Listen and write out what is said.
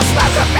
lost my